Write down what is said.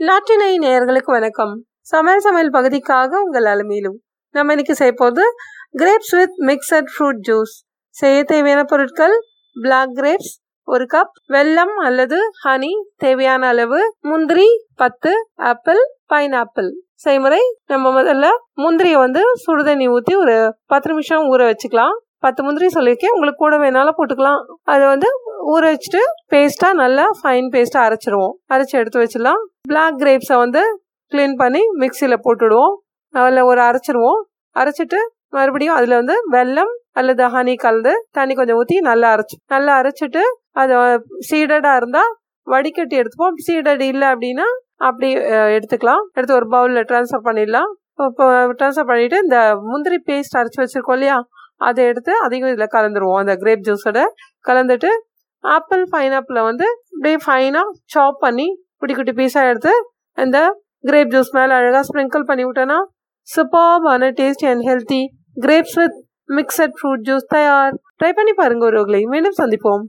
லாட்டினை நேயர்களுக்கு வணக்கம். சமையல் சமையல் பகுதிக்காக உங்கள் அலுமையிலும் நம்ம இன்னைக்கு செய்ய போது grapes with mixed fruit juice செய்ய தேவையான பொருட்கள் பிளாக் கிரேப்ஸ் ஒரு கப் வெல்லம் அல்லது ஹனி தேவையான அளவு முந்திரி பத்து ஆப்பிள் பைனாப்பிள் செய்முறை நம்ம முதல்ல முந்திரியை வந்து சுடுதண்ணி ஊற்றி ஒரு பத்து நிமிஷம் ஊற வச்சுக்கலாம். பத்து முந்திரி சொல்லியிருக்கேன். உங்களுக்கு கூட வேணாலும் போட்டுக்கலாம். அதை வந்து ஊற வச்சுட்டு பேஸ்ட்டாக நல்லா ஃபைன் பேஸ்ட்டாக அரைச்சிடுவோம் அரைச்சி எடுத்து வச்சிடலாம். பிளாக் கிரேப்ஸை வந்து க்ளீன் பண்ணி மிக்சியில் போட்டுடுவோம். அதில் ஒரு அரைச்சிருவோம். அரைச்சிட்டு மறுபடியும் அதில் வந்து வெல்லம் அல்லது ஹனி கலந்து தண்ணி கொஞ்சம் ஊற்றி நல்லா அரைச்சி நல்லா அரைச்சிட்டு அதை சீடடாக இருந்தால் வடிகட்டி எடுத்துப்போம். சீடட் இல்லை அப்படின்னா அப்படி எடுத்துக்கலாம். எடுத்து ஒரு பவுலில் ட்ரான்ஸ்ஃபர் பண்ணிடலாம். இப்போ ட்ரான்ஸ்ஃபர் பண்ணிட்டு இந்த முந்திரி பேஸ்ட் அரைச்சி வச்சிருக்கோம் இல்லையா? அதை எடுத்து அதையும் இதில் கலந்துருவோம். அந்த கிரேப் ஜூஸோட கலந்துட்டு ஆப்பிள் பைனாப்பிளை வந்து அப்படியே ஃபைனாக சாப் பண்ணி குட்டி குட்டி பீஸாக எடுத்து இந்த கிரேப் ஜூஸ் மேலே அழகாக ஸ்ப்ரிங்கிள் பண்ணி விட்டோன்னா சூப்பர்பான tasty and healthy grapes with mixed fruit juice தயார். ட்ரை பண்ணி பாருங்க ஒருவர்களை மீண்டும் சந்திப்போம்.